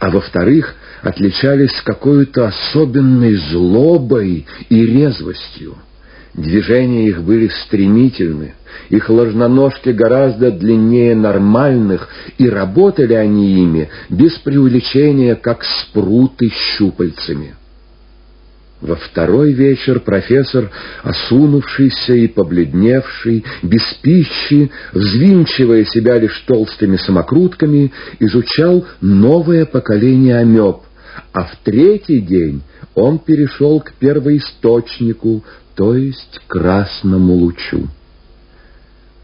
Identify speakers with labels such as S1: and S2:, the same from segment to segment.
S1: а во-вторых, отличались какой-то особенной злобой и резвостью. Движения их были стремительны, их ложноножки гораздо длиннее нормальных, и работали они ими без преувеличения, как спруты щупальцами. Во второй вечер профессор, осунувшийся и побледневший, без пищи, взвинчивая себя лишь толстыми самокрутками, изучал новое поколение амеб, а в третий день он перешел к первоисточнику, то есть красному лучу.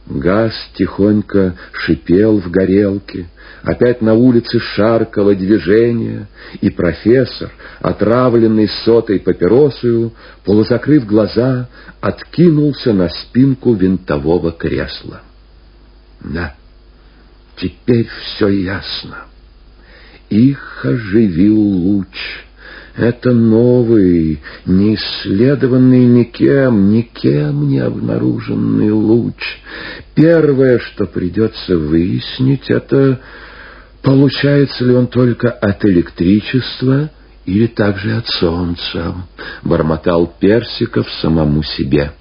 S1: Газ тихонько шипел в горелке, опять на улице шаркало движение, и профессор, отравленный сотой папиросою, полузакрыв глаза, откинулся на спинку винтового кресла. Да, теперь все ясно. Их оживил луч — это новый, неисследованный никем, никем не обнаруженный луч. Первое, что придется выяснить, это получается ли он только от электричества или также от солнца, бормотал Персиков самому себе.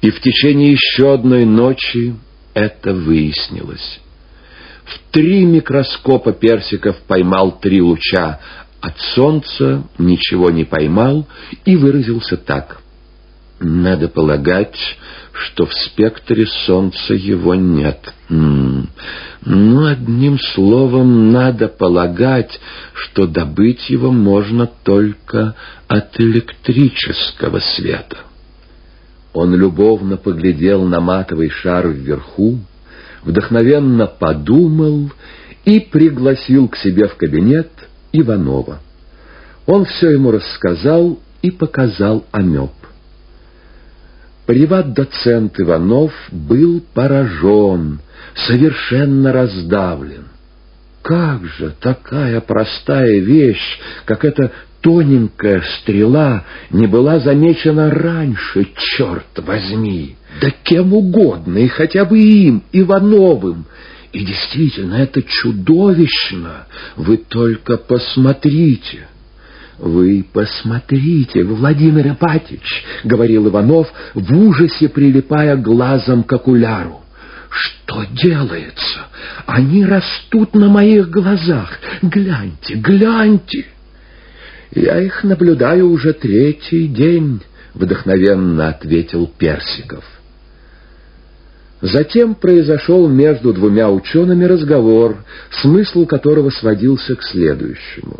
S1: И в течение еще одной ночи это выяснилось. В три микроскопа Персиков поймал три луча, от солнца ничего не поймал и выразился так. Надо полагать, что в спектре солнца его нет. М -м. Ну, одним словом, надо полагать, что добыть его можно только от электрического света. Он любовно поглядел на матовый шар вверху, вдохновенно подумал и пригласил к себе в кабинет Иванова. Он все ему рассказал и показал амеб. Приват-доцент Иванов был поражен, совершенно раздавлен. Как же такая простая вещь, как эта тоненькая стрела, не была замечена раньше, черт возьми? Да кем угодно, и хотя бы им, Ивановым, и действительно, это чудовищно. Вы только посмотрите. «Вы посмотрите, Владимир Ипатич», — говорил Иванов, в ужасе прилипая глазом к окуляру. «Что делается? Они растут на моих глазах. Гляньте, гляньте!» «Я их наблюдаю уже третий день», — вдохновенно ответил Персиков. Затем произошел между двумя учеными разговор, смысл которого сводился к следующему.